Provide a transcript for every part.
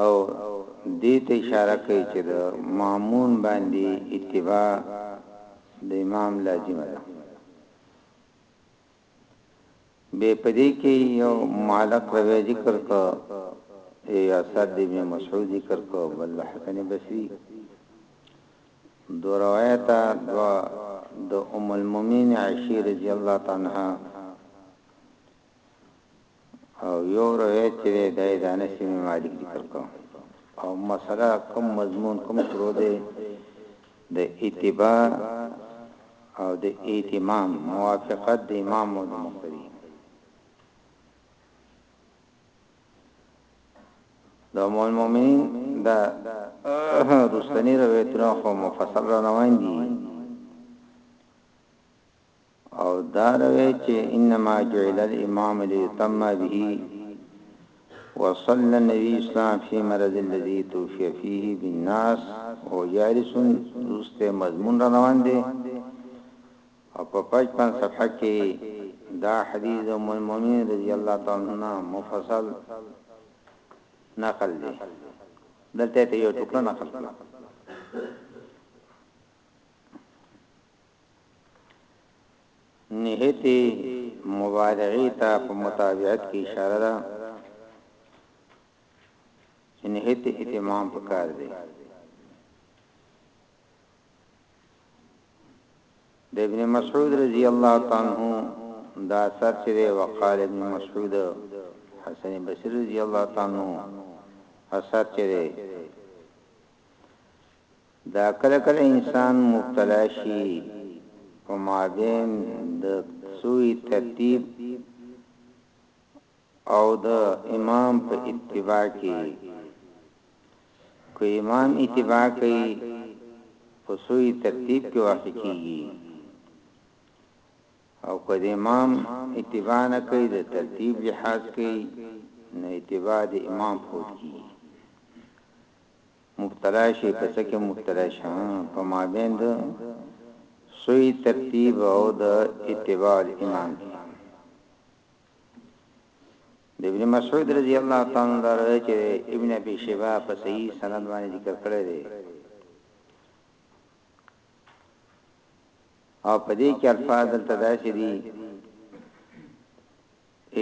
او دې ته اشاره کوي چې د مامون باندې اتباع د امام لازمه ده به پدې کې یو معلق روي ذکر کو یا صد ابن مسعود ذکر کو بل حسن بصری دو روایت دو د ام المؤمنین عائشہ رضی الله تعالی عنها او يو روایت چې دی د انس بن مالک ذکر کړ او مسله کوم مضمون کوم شروع دی د اتباع او د اهتمام موافقت د امام او د مقتدی د مؤمنین د رستنی روایتونه خو مفصل روان دي او دا روی چه انما جعل الامام لیتم به وصل النبی اسلام فی مرض الذی توفی فیه بالناس وهو جالس روسته مضمون را روان دی او په پج پان صفحه کی دا حدیث ام المومنین رضی الله تعالی عنها مفصل نقل دی دلته ته یو ټوکړه نقل کړه نهتي مبالغې ته په متابعت کې اشاره ده چې نهتي اهتمام پکار دی د ابن مسعود رضی الله تعالی عنہ دا اثر چې دی وقال ابن مسعود حسن بصری رضی الله تعالی عنہ اثر چې دی دا کله کله انسان مبتلا شي په مابين د سوء ترتيب او د امام په اتباع کې که امام اتباع کوي په سوء ترتيب کې واقع کیږي او که د امام اتباع نه کوي د ترتیب لحاظ کوي نو اتباع د امام فوت کیږي مبتلا شي په څه کې مبتلا شي ها په مابين د سوی ترتيب او د اتباع الامام کې د ابن مسعود رضی الله تعالی عنہ روایت چې ابن ابي شيبه په صحیح سند باندې ذکر کړی دی او په دې کې الفاظ دلته داسې دي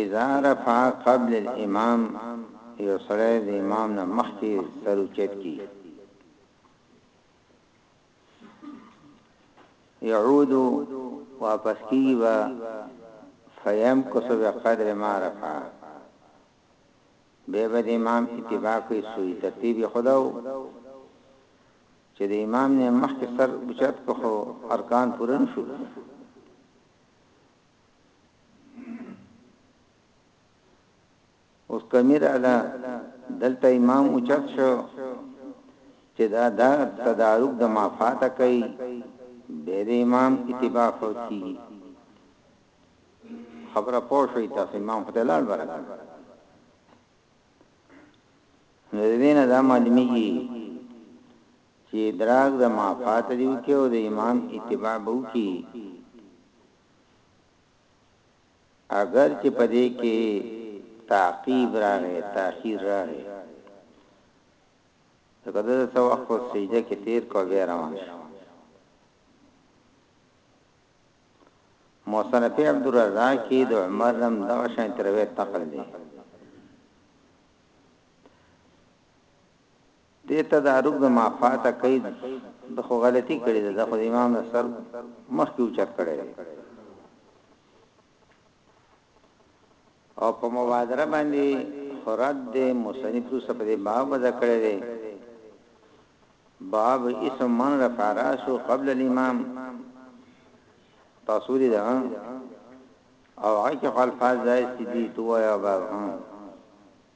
اذا رفع قبل الامام یو سړی د امام نه مخکې سر اوچت کړي. يعود واپس کیږي با فيمكث بقدر ما رفع به به د امام اتباع کوي سوی ترتیب خداو چې د امام نه مخکې سر بچت کو ارکان پوره نشو اوس کمی رااله دلته امام اوچت شو چې دا دا تدارک د مافاته کوي به د امام اتباع فوت کیږي خبره پوه شوې تاسو امام خدای لاړ برکه نو دینه دا معلومیږي چې ادراک د مافات دیو کې او د امام اتباع بو کې اګر چې په دې کې تعقیب راغی، تاخیر راغی، ځکه ده څه وخت په سجده کې تیر کو بیا روان شو. مصنف عبدالرزاق کې د عمر رم دغه شان ترویت نقل دی. دې تدارک د مافاته کۍ ده ده خو غلطي کړي ده ده خو د امام نه سر مخکي اوچت کړي دي او په مبادره باندي خو رد دي مصنف روسه په دې باب وضع کړي دي باب اسم من رفع راسو قبل الامام تاسو دي ده او عکف الفاظ ځای سي دي تو یا باب هم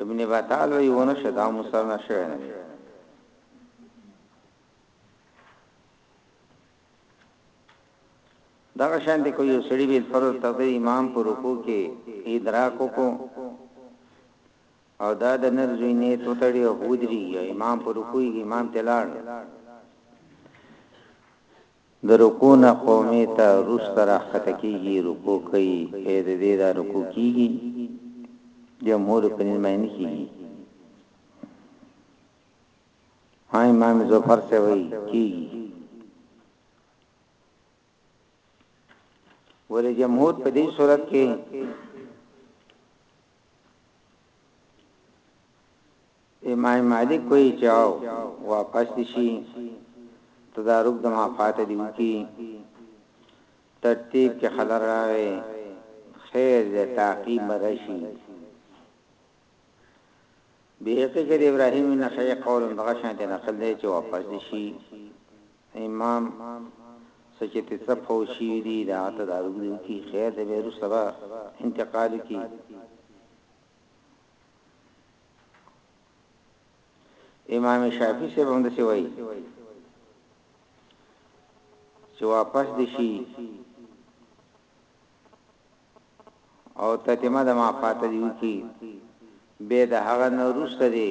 ابن بطال وی ونه شدا مصر نشوه نه دغه شان دی کو یو سړی بیل فرض تقدیر امام پر رکوع کې ادراک کو او دا د نر زوی نيت وتړي او ودريږي او امام په رکوع کي امام ته لاړ د رکوع نه قومي ته روسته راخته کيږي رکوع کوي اې د دې دا رکوع کيږي جمهور په نماینه کیږي هاي امام ظفر څه وایي کیږي ولې جمهور په دې صورت کې امام مالک وایي چې او واپس دي شي تدارک د مافات دی وکي ترتیب کې خلل راغی خیر دې تعقیب مرشي بیقی کې د ابراهیم نخعی قول دغه شان ته نقل دی چې واپس دي شي امام څه چه ته څه فوت شوی دی د هغه تدارک دی وکی خیر دی بیا وروسته به انتقال وکی امام شافعی صاحب هم دسی وای چې واپس دي شي او تتمه د ما فاته دی وکی به د هغه نو روسته دی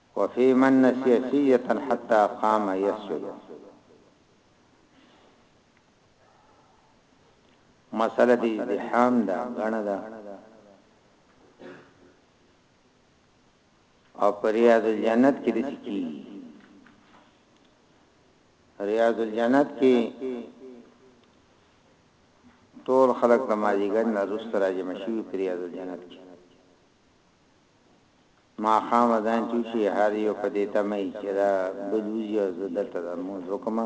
وفي من نسي سية حتى قام يسجد مساله د ازدحام ده غنه ده او پر ریاض الجنت کې د سکی ریاض الجنت کې ټول خلق د ماجیګر نه رست راځي مشي پر ریاض الجنت کې ماښام اذان چې وشي هر يو په دې تمه وي چې دا بل وځي او زه دلته دا لمونځ وکړم،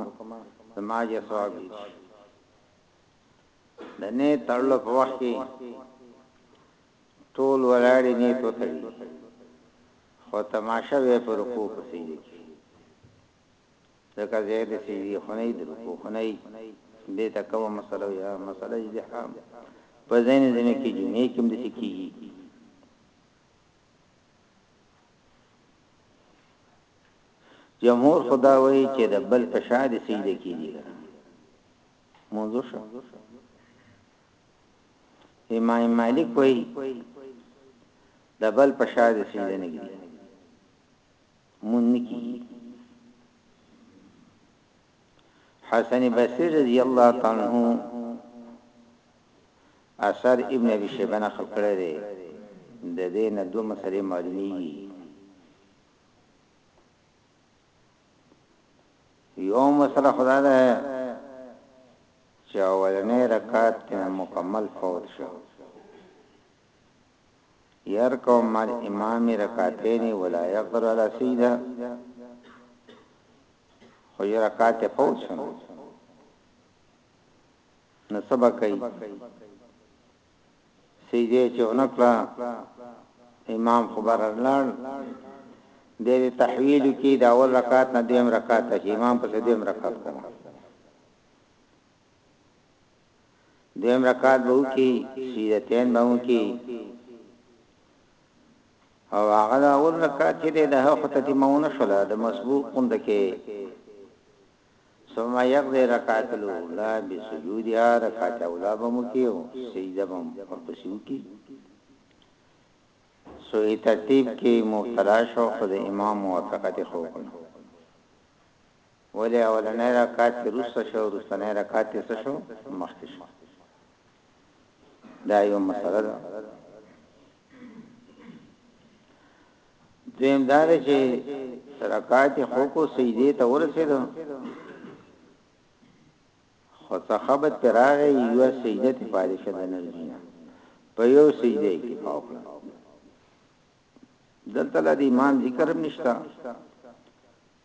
زما اجر ثواب ډېر شي. د نيت تړلو په وخت کې ټول ولاړې نيت وتړي خو تماشه وي په رکوع په سجده کې لکه ځای د سجدی خونی د رکوع خونی دی ته کومه مسله وی هغه مسله اجدحام په ځینې ځینو کې جمعې کې هم د سکیږي جمهور خدا وایي چې د بل په شا د سجده کیږي موضوع شو امام مالک وایي د بل په شا د سجده نه کیږي مونږ نه کیږي حسن بصری رضی الله تعالی عنہ اثر ابن ابي شيبه نقل کړی دی د دې نه دوه مسلې معلومیږي یو مسله خدا ده چې اولنې رکعت کې مکمل فوت شو يرکع مع الامام رکعتين ولا يقدر على سجده خو یو رکعت فوت شنو نو سبا کوي سیده چې اونکړه امام خبر لاړ د تحویل کې دا اول رکعت نه دیم رکعت چې امام په دیم رکعت کوم دویم رکعت به وکي سجدتین به وکي او هغه د اول رکعت چې د هغه خطه ته مونږ شولا د مسبوق قند کې ثم يقضي رکعت الاولى بسجودها رکعت اولا به وکي او سجده به ورپسې وکي سوې ترتیب کې مبتلا شو خو د امام موافقت خو کړو ولې اولنی رکعت یې وروسته شو وروستنی رکعت یې څه شو مخکې شو دا یو مسله ده دویم دا دی چې رکعات خو کو سجدي ته ورسېدو خو صحابت پر هغه یو سجده ته پاره شو د نرجینا په یو سجده کې پاوخ دلته د امام ذکر نشتا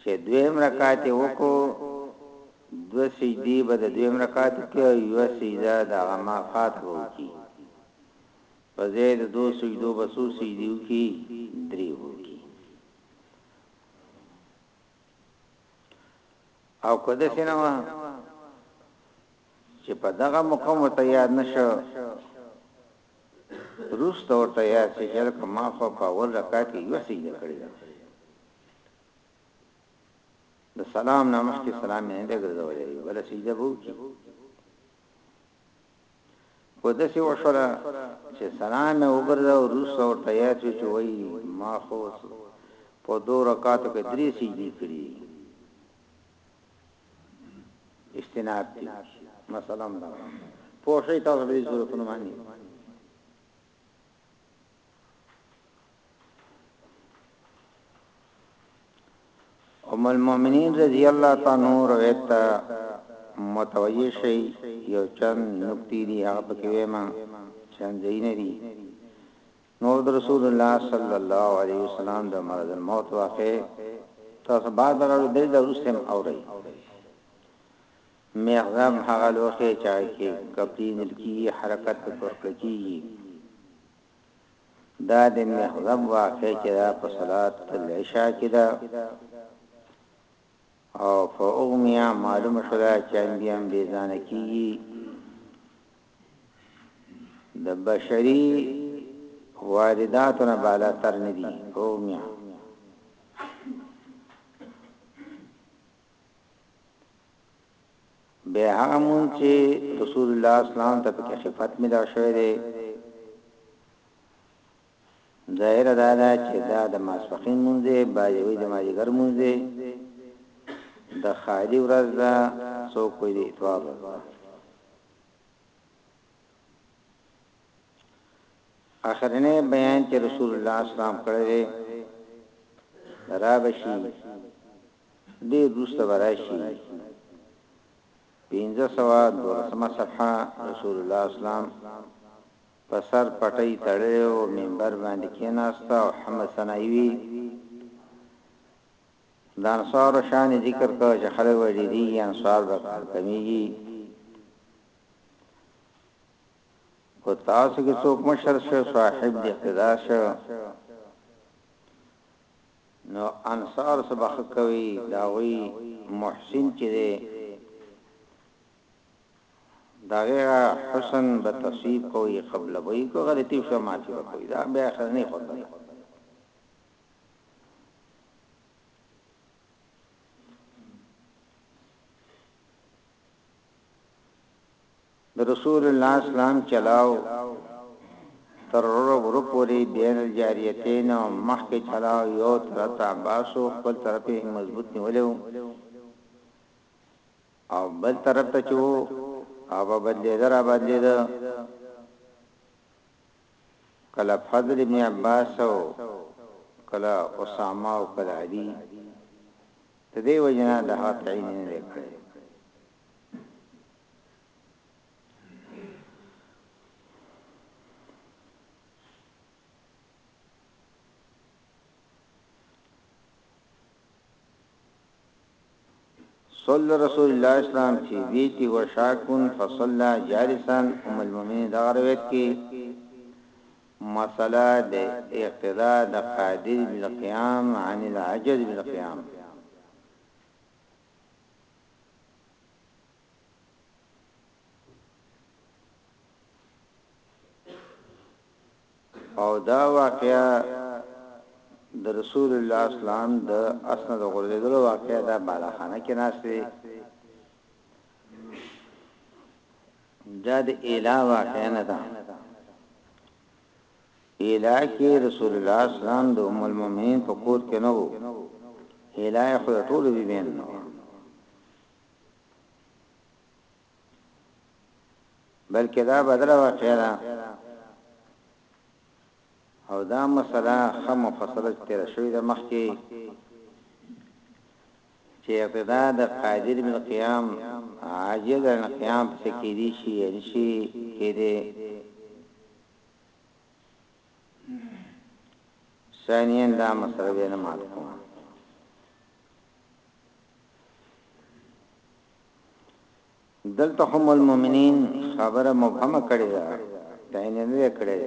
چه دویم رکعت یې وکړو دوه سجدې به د دویم رکعت وکړي او یوه سجده د هغه ما فات به وکړي په ځای د دوو سجدو به څو سجدې وکړي درې به وکړي او که داسې نه وه چې په دغه موقع ورته یاد نشو روسته ورته یاد شي چې لکه ما خو په اول رکعت کې یوه سجده کړې ده د سلام نه مخکې سلام نه دی ګرځولې بل سجده وو کی کو د سی وشولا چې سلام مې وګرځاو روس او تیات چې وای ما خو په دوه رکعاتو کې درې سجدي کړې استناد دي مثلا دا پوښي تاسو به ضرورتونه مانی ام المؤمنین رضی الله تعالی عنها روایت ته متوجه شي یو چند نکتی دی هغه پکې ما چند زین دی نو د رسول الله صلی الله علیه وسلم د مرض الموت واقع تاسو بعد راو دې د رسم اوري مېخزم، هغه لوښی چا کښې کپړې نل کېږي حرکت پکې ورکړه کېږي دا د مېخزم واقعه چې دا په صلات العشاء کې ده او فاغمیا معلوم شوه چې انبیام بې ځانه کېږي د بشری وارداتونه بالا تر ندي فاغمیا بیا هغه مونځ چی رسول الله اسلام ته پکې خفت ملاو شوی دی ظاهر دا ده چې دا د ماسپخین مونځ دی باجوی د ماجګر مونځ دی د خالی ورځ دا سو کوی دی اتوار ورځ دا اخرنه بیان چې رسول الله اسلام کړی دی رابشی ډېر وروسته به راشي پنځه سوه دولسمه صفحه رسول الله اسلام په سر پټۍ تړلې او منبر باندې کېناست او حمد ثنايي وي د انصارو شان ذکر کړ چې خلک به ډېرېږي انصار به کمېږي که تاسو کې څوک مشر شو صاحب د اقتدار شو نو انصار څه به ښه کوي داوی محسن چې دی دغه حسن به تصویب کوي قبل به یې کو غلطي شو ماتي به کوي دا به اخر نه خبره د رسول الله اسلام چلاو تر وروره وره پورې بين الجاريتين او مخکې چلاو يو تر حضرت عباس او خپل طرف يې مضبوط نيولې وو او بل طرف ته چو او په بدلې در بدلې ده کله فضل ابن عباس او کله اسامه او کله علي تدې وجنا د هاتعين نه کړې صلى رسول الله اسلام في بيتي وشاكن فصلى جالسا ام المؤمنين دا روایت کې مسله د اقتداء د قادر بالقيام عن العجز بالقيام او دا واقعا د رسول الله اسلام د اسناد غرزیدل واقعا دا بالاخانه کې ناشته دا د اله واقعا نه ده هیله کې رسول الله اسلام د ام المؤمنین په کور کې نه وو هیله خو د ټولو بی بین نه وو بلکې دا بدله واقعه ده او دا مسله خه مفصله تیر شوې ده مخکې چې اقتدا د قادر بن قیام عاجز بن قیام څخه کېدی شي ان شي کېده ثانيا دا مسله به نه مات کوم. دلته هم المؤمنین خبره مبهمه کړې ده تعین نه کړې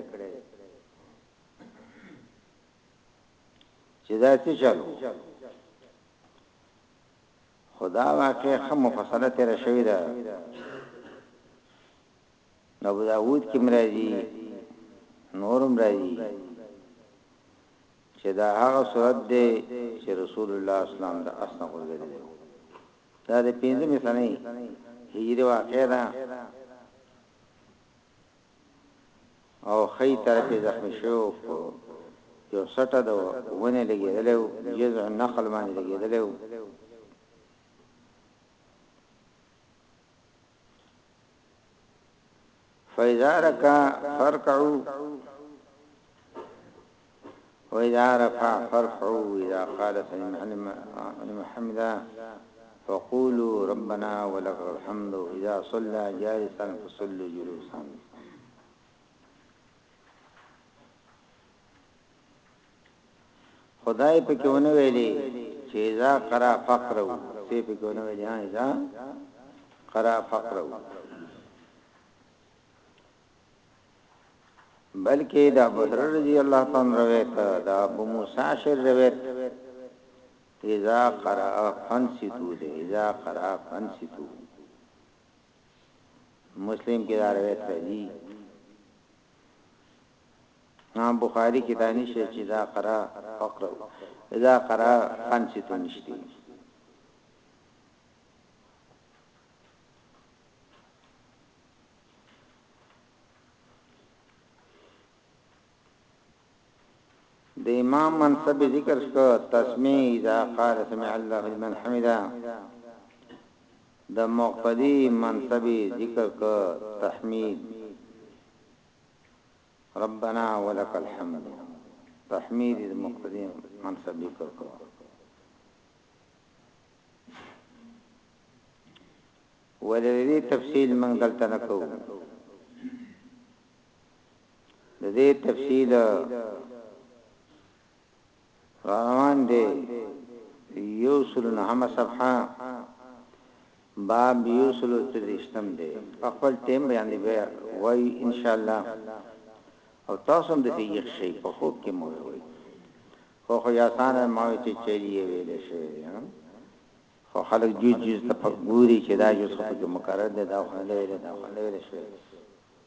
چې دا څه چلو خدا واقع خمو فصله تیر شوی ده ابو داود کې هم راځي نور هم راځي چې دا هغه صورت دی چې رسول الله اسلام د اسنه ورګرځي دا د پنځمې سنې هجری واقعه ده او خی طرفې زخمی شو یو سټه ده ونه لګېدلې او جزء نقل باندې لګېدلې فاذا فرقعو واذا رفع فرقعو اذا قال سمعنا محمدا فقولوا ربنا ولك الحمد اذا صلى جالسا فصلوا جلوسا خدای پکې ونه ویلي چې اذا قرأ فقرو سي پکې ونه ویلي ها اذا قرأ فقرو بلکې دا بحر رضی الله تعالی روایت دا ابو موسی شر روایت اذا قرأ فنسیتو دے اذا قرأ فنسیتو مسلم کې دا روایت راځي امام بخاری کی دا نشته چی اذا قرا فقرا اذا قرا فانصتو نشته د امام منصب به ذکر شو تسمیع اذا قال سمع الله لمن حمده د مقتدی منصب ذکر کو تحمید ربنا ولك الحمد تحمید د مقتدی منصب ذکر کو ولې تفصیل موږ دلته نکوو د دې تفصیل روان دی یو سلو نهمه صفحه باب یو سلو تدریشتم دی خپل ټیم باندې به وای ان شاء الله او تاسو هم د تیغ شي په خوب کې مو وي خو خو یا سان ما چې چلی ویل شي خو خلک جوړ جوړ ته په ګوري چې دا یو څه په مقرر دی دا خو نه ویل دا خو نه ویل شي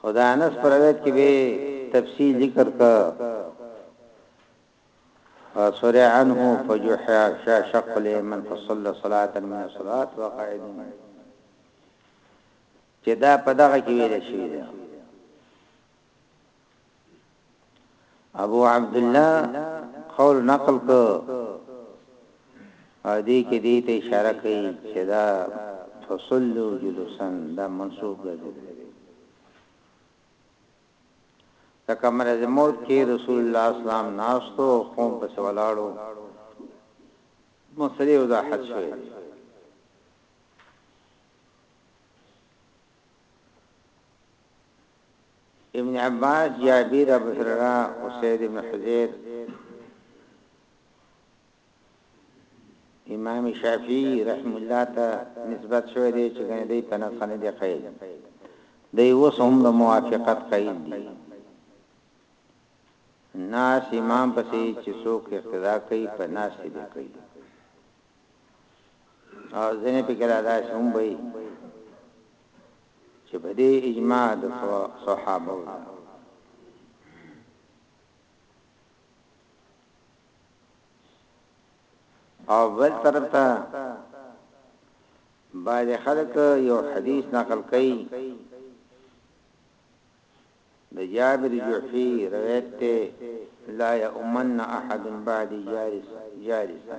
خو د انس په روایت کې به تفصیل ذکر کړ فسرع عنه فجحع شق اليمن فصلى صلاة من الصلاة وقعد چې دا په دغه کې ویل شوی دی ابو عبدالله قول نقل کو او دې کې دې ته اشاره کوي چې دا فصلو جلوسن دا منصوب ګرځي دا کمر از موت کې رسول الله اسلام ناستو قوم په سوالاړو مسلې وضاحت شوه ابن عباس، جابر، ابو هريره، اسيد ابن حضير، امام شافعي رحم الله ته نسبت شوی دی چې ګنې دی په نسخه نه دی قیل دی اوس هم د موافقت قیل دی ناس امام پسې چې څوک اقتدا کوي په ناس دی کوي او ځنې په کې را داسې هم وي چې په دې اجماع د صحابو ده. او بل طرف ته بعض خلک یو حدیث نقل کوي د جابر جوحی روایت ته لا یؤمن احد بعد جالس جالسا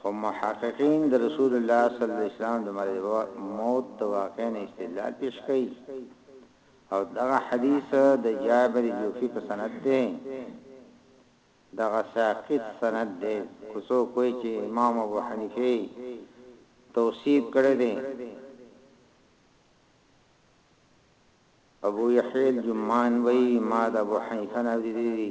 خو محققین د رسول الله صلی الله علیه وسلم د مرګ موت د واقع نه استدلال پیش کوي او دغه حدیث د جابر جوفی په سند دی دغه ساقط سند دی کوڅو کوی چې امام ابو حنیفه توصیب کړی دی ابو یحیی الجمان وی ما د ابو حنیفه نه دی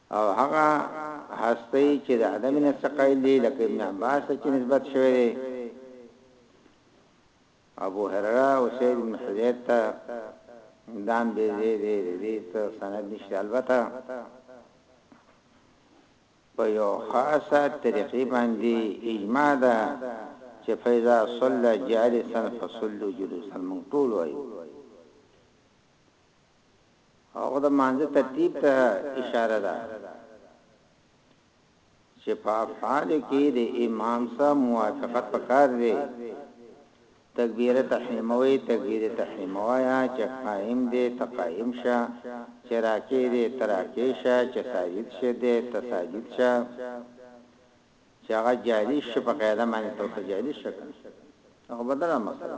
او هغه هستۍ چې د عدم نه څخه قائل دي لکه ابن عباس ته چې نسبت شوی دی ابو هرره او سید بن حزیر ته دام به دې دې دې ته سند نشته البته په یو خاصه طریقې باندې اجماع ده چې فیضا صلی جالسا فصلوا جلوسا مونږ ټول وایو هغه خو د مانځه ترتیب ته اشاره ده چې په افعالو کې د امام سره موافقت پکار دی تکبیره تحریموي تکبیره تحریموایا چې قائم دی تقائم شه چې راکې دی تراکې شه چې ساجد شه دی تساجد شه چې هغه جاری شه په قاعده باندې تو جاری شه هغه بدره مسله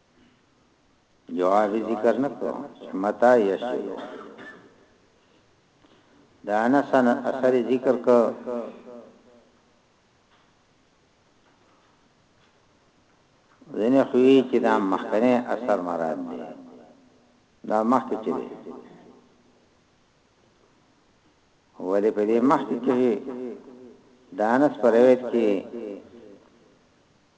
جواب یې ذکر نه کړو چې متى يشيلو د انس اثر ذکر کړ ځنه خوې چې دا مخکنه اثر مراد دی دا مخکې چې دی ولې په دې مخکې کې دا انس پر روایت کې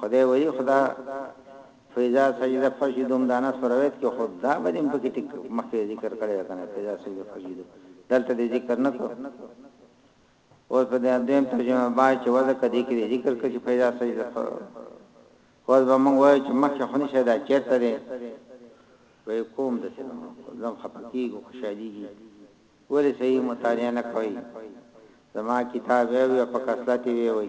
خدای ولی خدا فیضا سجده فسجدوم دانس پر روایت کې خود دا بدیم په کې ټیک مخکې ذکر کړی دا کنه فیضا سجده فسجدو دلته دې ذکر نه کو اوس په دې دویم ترجمه با چې وځه کدی کې ذکر کړي فیضا سجده خود به موږ وای چې مخکې خونی شه دا چیرته دی وای کوم د سلام زم خپکیږي خوشاليږي ولې صحیح مطالعه نه کوي زما کتاب وی په کسلاتي وی وی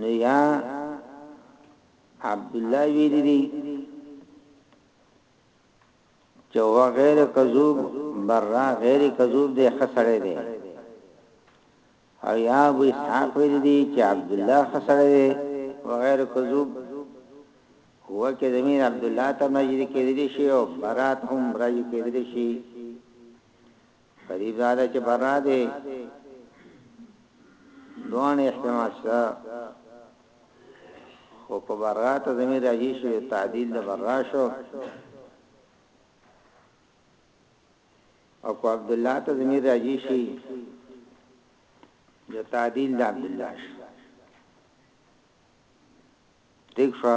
نو یا عبدالله ویلی دی چې هو غیر کذوب برا غیر کذوب دی خسړې دی او یا ابو اسحاق ویلی دی چې عبد الله خسړې دی وغیر کذوب هو کې زمين عبد الله ته مجری کېدلی شي او برات هم راځي کېدلی شي قریب دا ده چې برنا دې دواړه احتمال شته خو په برا ته زمي راځي شو تعدیل د برا شو او کو عبد الله ته زمي راځي شي د تعدیل د عبد الله شو دښه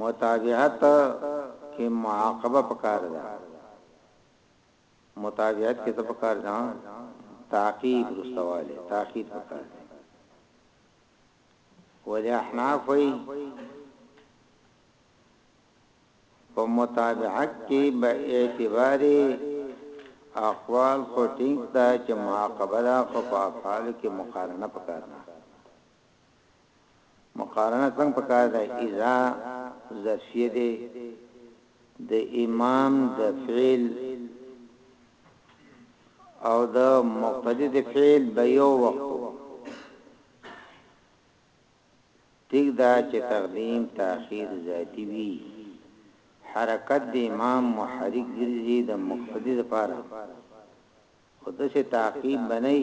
متابعت کې معاقبه پکار ده متابعت کې څه پکار ده تعقیب رسواله تعقیب پکار ده ولی احناف وی په متابعت کې به اعتبار اقوال خو ټینګ ده چې معاقبه ده خو په افعال کې مقارنه پکار ده مقارنه څنګه پکار ده اذا ظرفیه ده د امام د فعل او د مقتدی د فعل به یو وخت ټیک دا چې تقدیم تاخير ذاتی وي حرکت د امام محرک ګرځي د مقتدی لپاره خود سه تعقیب بنئ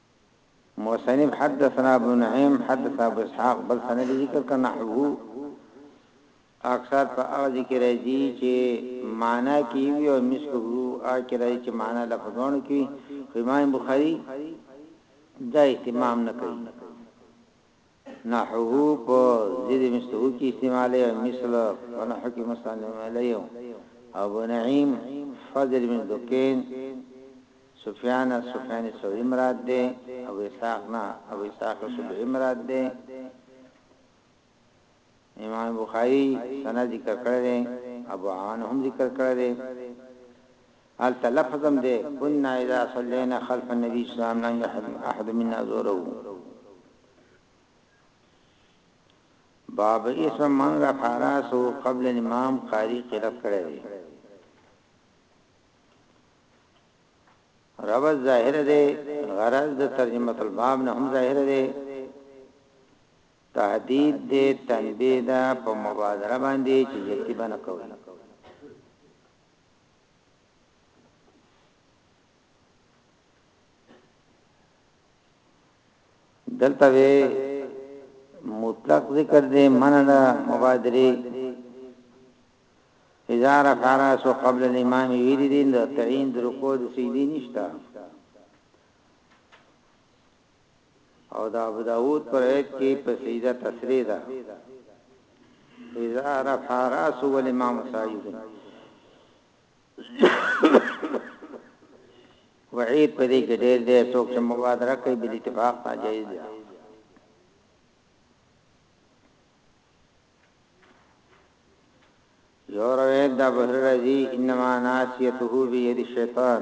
مصنف حدثنا ابن نعيم حدثنا ابو اسحاق بل سند ذکر کا نحوه اکثر په اغه ذکر راځي چې معنا کې وي او مثله اکه راځي چې معنا لفظونه کې خو امام بخاري دا اهتمام نه کوي نحوه په زید مثله کی استعمالی او مثل په نحو کی مستعمل علیه او ابو نعیم فضل بن دکین سفیان نه سفیان ثوری مراد دی ابو اسحاق نه ابو اسحاق سبعی مراد دی امام بخاری سند ذکر کړی دی ابو عوان هم ذکر کړی دی الته لفظ هم دی كنا اذا صلينا خلف النبي صلی الله علیه وسلم احد منا زوره باب اسم من رفع راسه قبل الامام قاری قرات کړی دی رواز ظاهر دی غرض د ترجمه الباب نه هم ظاهر دی تهدید دی تنبیه ده په مبادره باندی چی جلتی به نه کوی. دلته وی مطلق ذکر دی منع ده مبادری اذا رفعراسو قبل الامام ویری دین ده تعین درکو ده سیدی نشتا او د ابوداود په روایت کې په سجده تسریع ده اذا رفع راسه والامام ساجد وعید په دې کې ډېر دی څوک چې مبادره کوي بل اتفاق نه جایز دی یو روایت دا بحر رضی انما ناسیته بید شیطان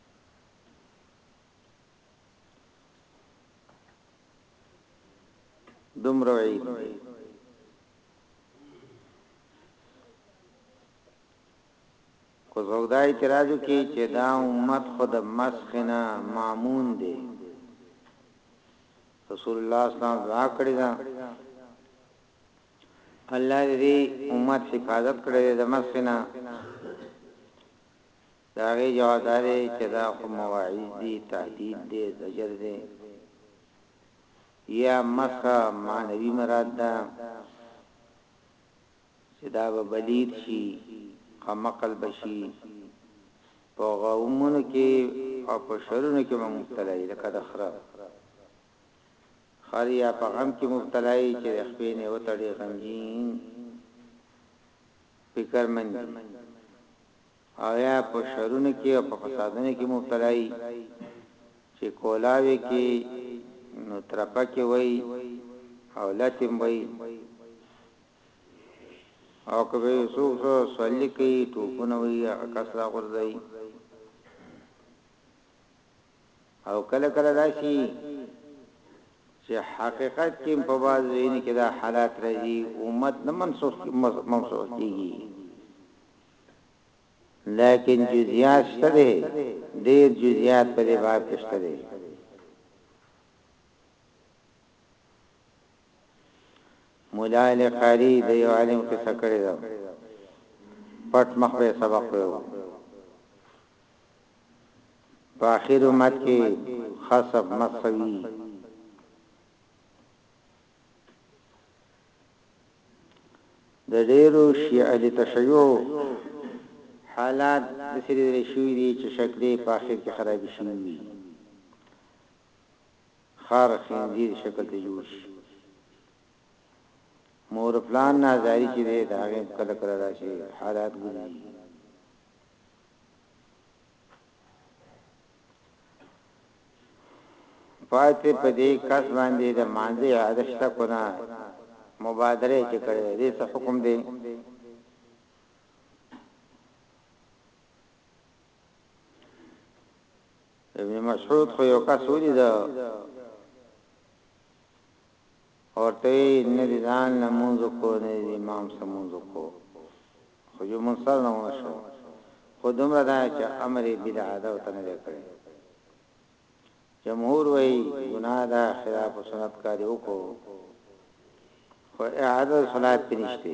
دومره عیب دی کو زوګدا اعتراض کی چې دا امت خود مسخنا مامون دی رسول الله صلی الله علیه وسلم دعا کړی دا الله دې امت حفاظت کړی د مسخنا د هغې جواب دا دی چې دا خو مواعظ دي، تهدید دی، زجر دی، یا مسخ معنوي مراد ده چې دا به بلید شي، قمقل به شي، په غمونو کې او په شرونو کې به مبتلا وي، لکه د خره. خر یا په غم کې مبتلا وي چې د خپې نه وتړي، غمجین، فکرمند وي. او یا په شرونو کې او په فسادونو کې مبتلا یی چې کولاوې کې نو ترپه کې وای او لتیم وای او کبه یوسوک سو سولی کی ټوپونه وی اکس را غرزی او کله کله داشی چې حقیقت کې په باز ویني کې دا حالات راځي امت نه منسوخ منسوخ کیږي لیکن جزئیات شته دی ډیر جزئیات په دې باب کې شته دی مولا علی قاری د یو عالم قصه کړی دا پټ مخ به سبق ویو په اخر امت کې خاصه مسوي د ډېرو شیعه د تشیع حالات داسې لیدل شوي دي چې شکلې په اخر کې خرابې شوي وي، خر، خنزیر شکل ته جوړ شي، مور او پلار نازاري چې دی د هغې هم کله کله داسې حالات ګرځي. پاتې په دې کس باندې د مانځي عادت شته کو نه مبادره چې کړې دې څه حکم دی ابن مسعود خو یو کس ولید اورته یی نه دی ځان لمونځ وکړو نه دی د امام سره مونځ وکړو خو جو مونځ سر نه ونه شو خو دومره ده چه امر یی بدعه ده او ته نه دی کړی جمهور وایی ګناه ده خلاف سنت کار یی وکړو خو اعاده صلات پی نشته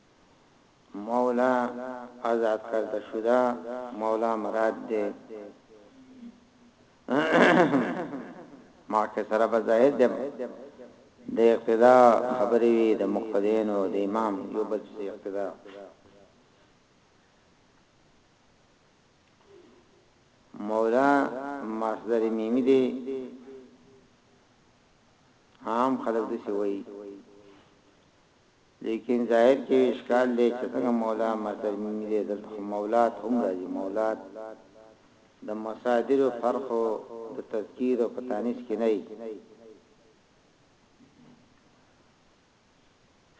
مولا ازاد کرده شده مولا مراد دی ماکه سره به زاهد دی د اقتدا خبرې وي د مقتدین او د امام یو بل څه اقتدا مولا مصدر میمی دی عام خلک د څه وایي لیکن ظاهر کې یو اشکال دی چې څنګه مولا مصدر میمی دی دلته خو مولات هم راځي مولات د مصادر فرع خو د تذکیر او په تانیث کې نه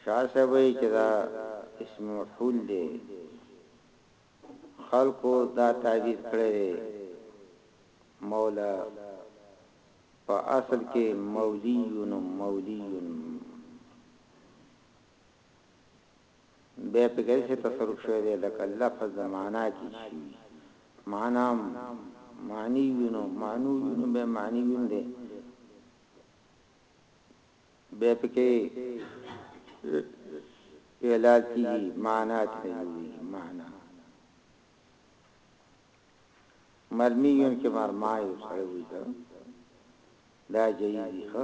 شاه صاحب یې چې دا اسم مفعول دی خلقو دا تعبیر کړی مولا په اصل کې مولیون مولیون بیا په داسې تصرف شوی دی لکه لفظ د معنا کې چې وي معنا معنی وي نو معنو وي نو بیا معنی وي دی بیا په کې اعلان کیږي معنا ته وي معنا مرمی یون کې مرمای سره وي دا جایز دی ښه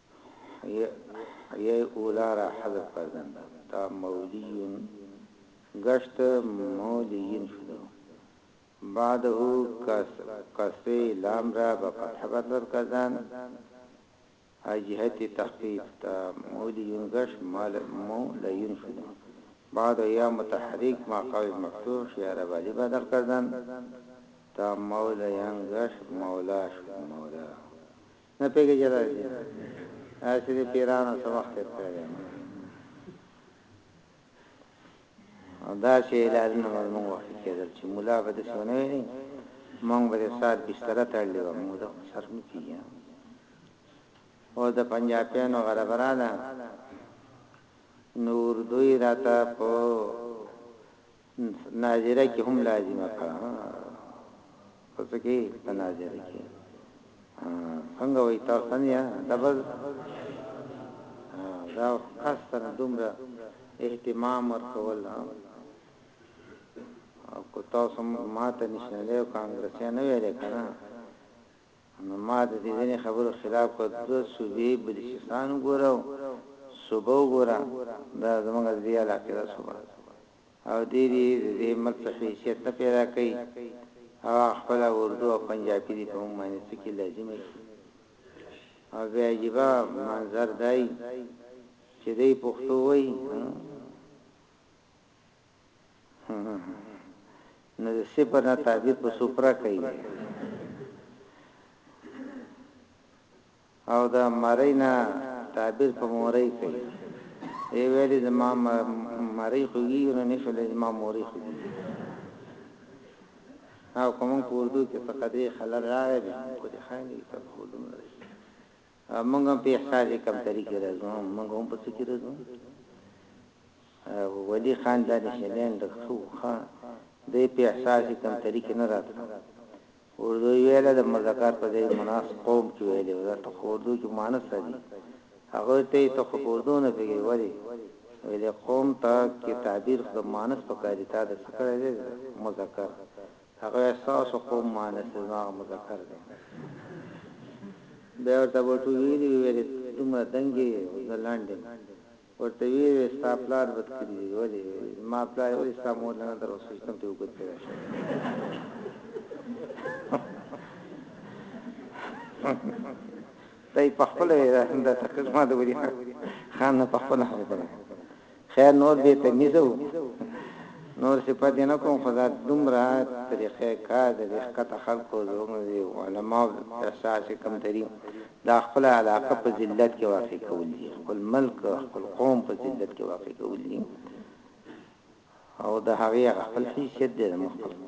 یې اولا را حذف کردن تا مولیون گشت مولیین شدو بعده کسی لام را بفتح بدل کردن جهت تخفیف تا مولیون گشت مولیون شدو بعد یا متحرک ما قوی مفتوح شیار بالی بدل کردن تا مولیان گشت مولا شد مولا نه پوهیږی چه دا چی داسی دی پیرانو څه وخت تیر کړی دی نو او داسی علاجونه به زموږ وخت کی کیدل چی ملا به داسی ونه ویلی موږ به دی سات بستره تړلی وه موږ ته سر نه کیږی نو او د پنجابیانو غربرا ده نور دوی راته په ناظره کی هم لازمه کړه په څه کې په ناظره کې څنګه وای تاسو څنګه یا دبل دا خاص تر دومره اهتمام ورکول او کو تاسو ماته نشنلې کانګرس نه ویلې کنه نو ما د دې ځینې خبرو خلاف کړ، دوه صوبې بلوچستان وګوره او صوبه وګوره، دا زموږ د دې علاقې ده صوبه او دې دې د دې ملک څه حیثیت نه پیدا کوي او هغه خپله اردو او پنجابي دې په موږ باندې څه کړي لازمه کړي او بیا عجیبه منظر دای چې دی پښتو وایي. نو د صفر نه تعبیر په سوپرا کوي او د مری نه تعبیر په موري کوي ای ویلې زما مری خوږي نو نشول زما موري خوږي او کوم کوردو کې فقط یې خلل راغی به کو دي خاني ته خودم راځي موږ هم په احساس کمتری کې راځو موږ هم په څه کې راځو ولی خان دا نشلین لږ خو ښه دی په احساس کمتری کې نه راتلو اردو ویله د مذکر په ځای مناس قوم کې ویله دا ته اردو کې مانس دی هغه ته ته خو اردو نه پیږي ولی ویله قوم ته کې تعبیر خدای مانس پکاري تا د سکړه دی مذکر هغه ستاسو قوم مؤنث دی زما هغه مذکر دی بیا ورته بټو ویلی وی ولی دومره دنګ یی او زه لنډ یم ورته ویی وی ستا پلار بد کړی دی ولی ویی زما پلار ولی ستا مور له نه تر اوسه چې کوم ته اوږد پیدا شوی دی پخپله وی دا تقسمه د ولی خان نه پخپله خبره خیر نور دې ته میزو نور صفات نه کوم خدا دومره طریقې کار د ښکته خلکو زموږ دی علماء احساس کم تري دا خپل علاقه په ذلت کې واقع کول دي خپل ملک خپل قوم په ذلت کې واقع کول دي او د هغه خپل حیثیت دی مخکې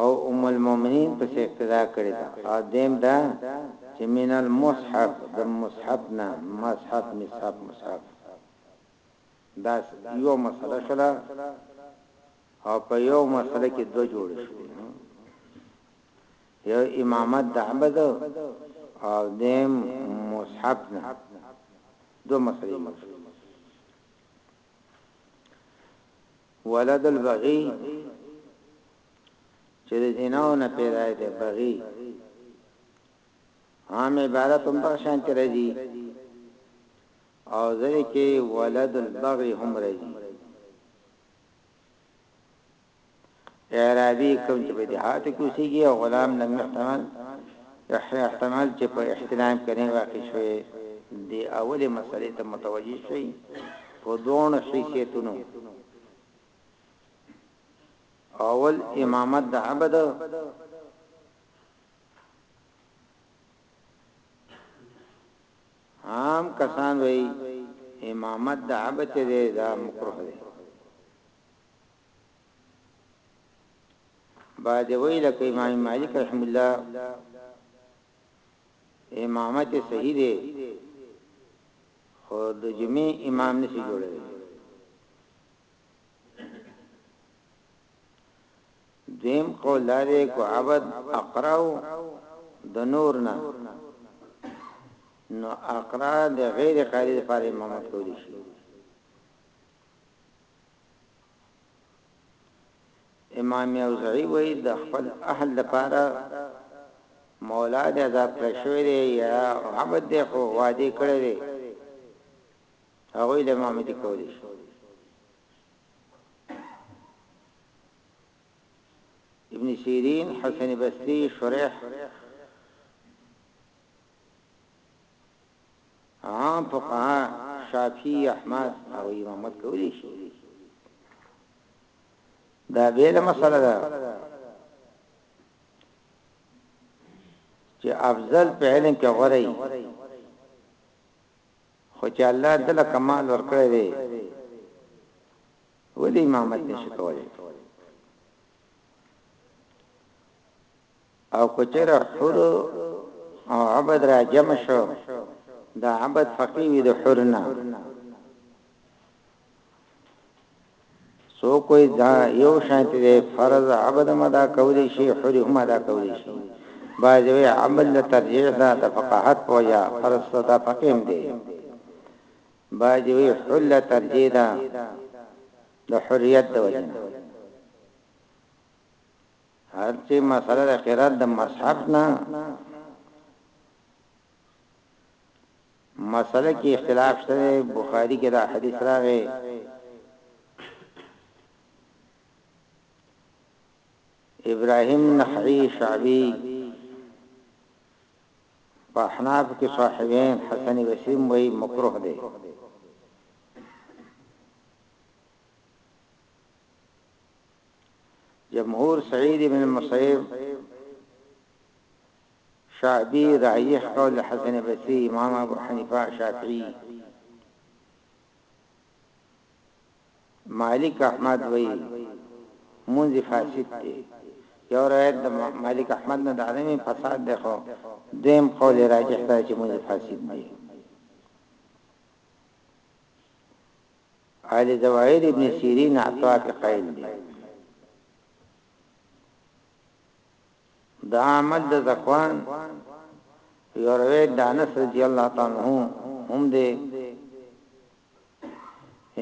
او ام المؤمنین پسې اقتدا کړې ده او دیم دا چې من المصحف د مصحف نه مصحف مصحف مصحف دا یو مسله شوله او په یو مسله کې دوه جوړې شوې یو امامت د عبد او دیم مصحف نه دوه مسلې ولد البغي چې د زناو نه پیدا دی بغي عام عبارت هم په شان تر دي او ځای کې ولد البغي هم راځي اعرابي کوم چې په دهاتو کې اوسېږي او غلام لم يحتمل احتمل چې په احتلام کې نه واقع شوی دی اولې مسلې ته متوجه شي په دوه حیثیتونو اول امامت د عبد عام کسان وی امامت د عبد دی دا مکروه دی باید وی لکه امام مالک رحم الله امامت صحیح دی خو د جمعې امام نشي جوړوي دیم قول لاره کو عبد اقراو د نور نه نو اقرا د غیر قاری لپاره امامت کولی شي امام اوزعی وایي د خپل اهل لپاره مولا د عذاب کړی شوی دی یا عبد دی خو وادي کړی دی هغه له امامتي کولی شي ابن سیرین حسن بصری شریح عام فقها شافعی احمد او امامت کولی شي دا بیل مسله ده چې افضل په علم کې غوړی خو چې الله دل کمال ورکړی دی ولې امامت نشي کولای او کچر حر او عبد را جمع شو دا عبد فقی وی د حرنا سو کوئی دا یو شانت دی فرض عبد مدا کولی شي حر هم ادا کولی شي باجوی عمل له ترجیح دا د فقاهت پویا فرض دا فقیم دی باجوی حل ترجیح دا د حریت د وجنه هر چی مسله د قرات د مصحف نه مسله کی اختلاف شته بخاری کې دا حدیث راغی ابراهيم نحوي شعبي په حناف کې صاحبين حسن وسيم وي مکروه دي جمهور سعید ابن المسیب شعبی راجح قول حسن بصری امام ابو حنیفه شافعی مالک احمد وی منځ فاسد دی یو روایت د مالک احمد نه د عدم فساد دی خو دیم قول راجح دی چې منځ فاسد دی اهل ظواهر ابن سیرین عطا کې قائل دي. دا عمل د ذکوان یو روایت د انس رضی الله تعالی عنہ هم دی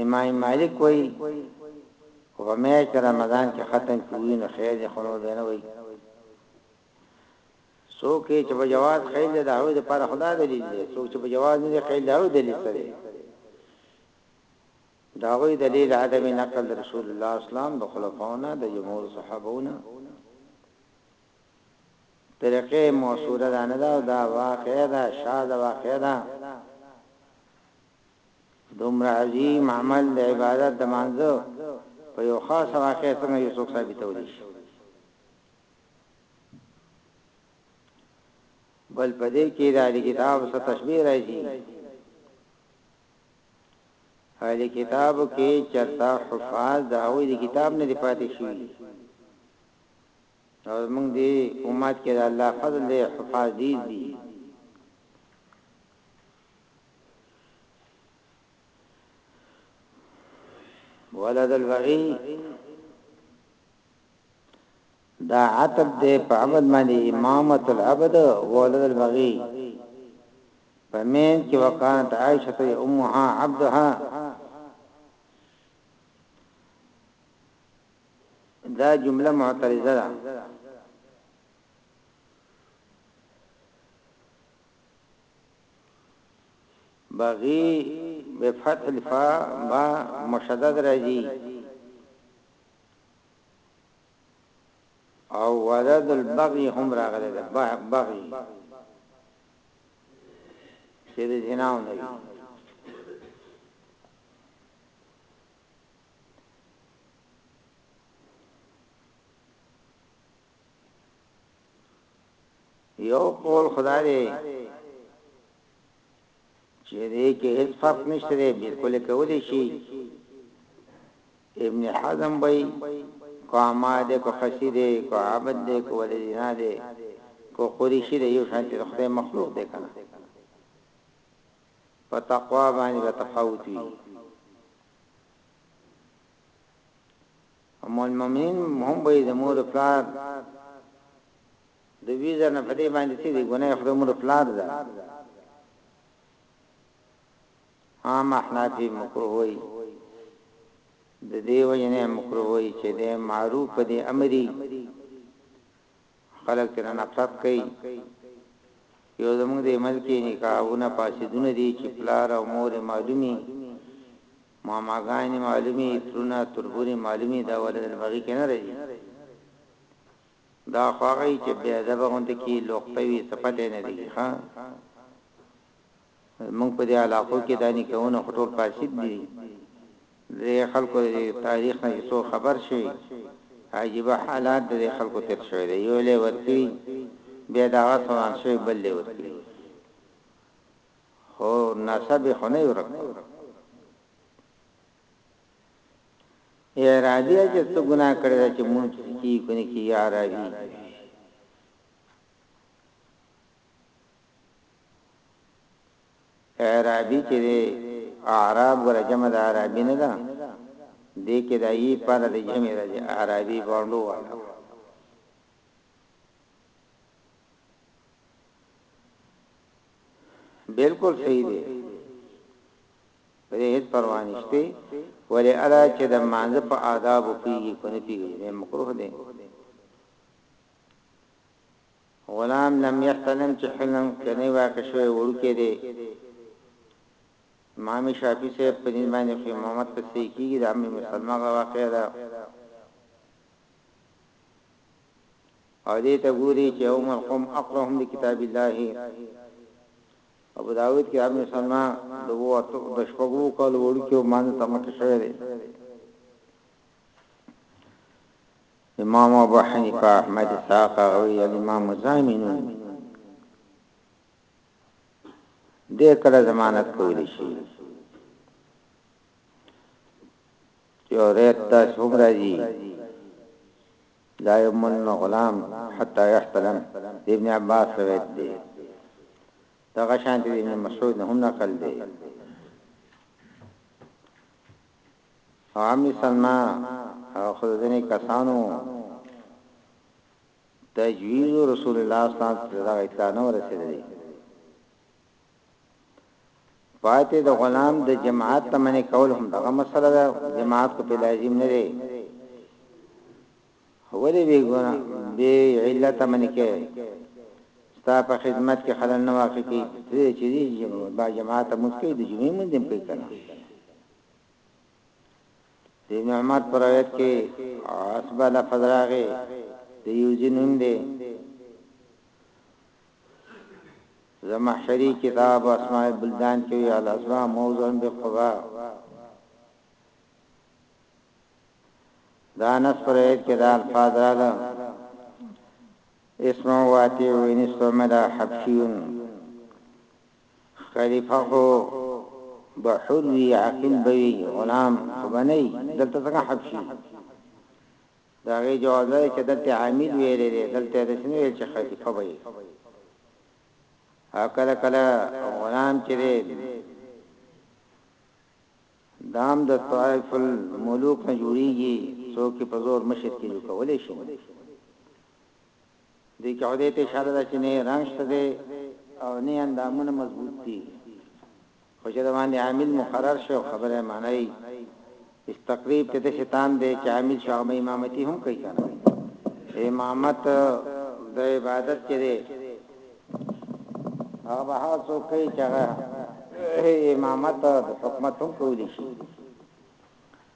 امام مالک وای او په مې رمضان کې ختم کوي نو خیر دی خو نو دی نه وای څوک یې چې په جواز قیل دی د هغوی لپاره خدا دلیل دی څوک چې په جواز نه دی قیل دی هغوی دلیل څه دی د هغوی دلیل عدم نقل رسول الله اسلام د خلفاونه د جمهور صحابهونه طریقې موصوله ده نه دا واقع ده شاده واقع ده دومره عظیم عمل د عبادت د مانزه په یو خاص واقع څنګه یو څوک ثابتولی شي بل په دې کې د اهل کتاب سره تشبیه راځي اهل کتاب کې چرتا حفاظ د هوی د کتاب نه دی پاتې شي او موږ دې امت کې د الله فضل دې حفاظ دي دي ولد البغي دا عطف دی په عبد باندې امامت العبد ولد البغي په مین کې وکانت عائشه ته امها عبدها دا جمله معترضه ده بغي بفتح الفاء با مشدد راځي او ولد البغي هم راغلی ده بغي چې د زناو نه وي یو قول خدای دی چه دې کې هیڅ فرق نشته دی بلکل کولی شي ابن حزم بی کو عما دې کو خسی دې کو عبد دې کو ولدینا دې کو قریشی دې یو شانتی د خدای مخلوق دې کنه په تقوا باندې به تفاوت وي هم المؤمنین هم به د مور پلار د ویزر نه پدې باندې څه دي ګناه خدای مور پلار ده عام احنافي مکروه وي د دې وجنه مکروه وي چې د معروف پدې امري خلک تر نفرت کوي یو زموږ د ملک نکاحونه پاسدونه دي چې پلار او مور معلومي ماماګان معلومي ترونه تربوري معلومي دا ولې د بغي کې نه راځي دا خو هغه یی چه بی ادبه غونته کی لوقته وی څه پته یی نه لګی ښه زموږ په دی علاقو کی دا نیکونه خو ټول فاسد دی دی خلکو دی تاریخ نه چه څوک خبر شی عجیبه حالات دی خلکو تیر شوی دی یو لی ورکړی بیا دا هغه سوان شوی بل لی ورکړی خو نسب خو نه ورک اعرابی اجر څه ګناه کړی ده چې مونږ پسې کیږي که نه کیږي اعرابی اعرابی چې دی اعراب ولا جمع د اعرابی نه ده دې کې د ای پر د جمع راځي اعرابی باندې والا بالکل صحیح دی په دې هیڅ پروا نشته ولی الا چې د مانځه په آداب پیږي کنه پیږي نه مکروه دی غلام لم يحتلم چې حلم کنه واقع شوی ورکه دی امام شافعي سے په دې باندې خو امامت ته صحیح کیږي د عام مسلمان غوا واقع ده او دې ته ګوري چې عمر قوم اقرهم لكتاب الله ابو داود کې ابن سلمہ د وو اتو د شپږو کال وړکیو مان ته مکه شوی دی امام ابو حنیفه احمد اسحاق او امام زامینون دې کله ضمانت کولی شي یو ریت تاسو هم راځي لا يمن غلام حتي يحتلم د ابن عباس روایت دی دغه شان د ابن مسعود نه هم نقل دی او عم سلمہ او خدای کسانو تجویز رسول الله صلی الله علیه وسلم ته اطلاع نه ورسېدلې پاتې د غلام د جماعت تمنې کول هم دغه مسله ده جماعت کو په لازم نه دی ولې به ګنا به علت منې کې ستا په خدمت کې خلل نه واقع کی دې چې دې با جماعت مسکی د جمعې مونږ دې کوي کنه د محمد پر روایت کې اسبه لفظ راغی د یوزینون دې زمخشري کتاب اسماء البلدان کې وی الاسماء موضوع بقبا دا نس پر ایت کې دا الفاظ راغله اسم واتی و ان استعمل حبشیون خلیفه هو بحر وی عقل بوی غلام خبنی دلته څنګه حبشی د هغې جواز دا دی چې دلته یې عامل ویلی دی، دلته یې داسې نه ویل چې خلیفه به یې. او کله کله غلام چې دی دا هم د طائف الملوک نه جوړیږي، څوک یې په زور مشر کېږي، کولی شي. دې کې عدې ته اشاره ده چې نه یې رنګ شته دی او نه یې اندامونه مضبوط دي خو چې د باندې عامل مقرر شو خبره معنی استقریب ته د شیطان دی چې عامل شو هغه امامتي هم کوي کنه امامت د عبادت کې دی هغه هغه څوک کوي چې هغه امامت د حکومت هم کولی شي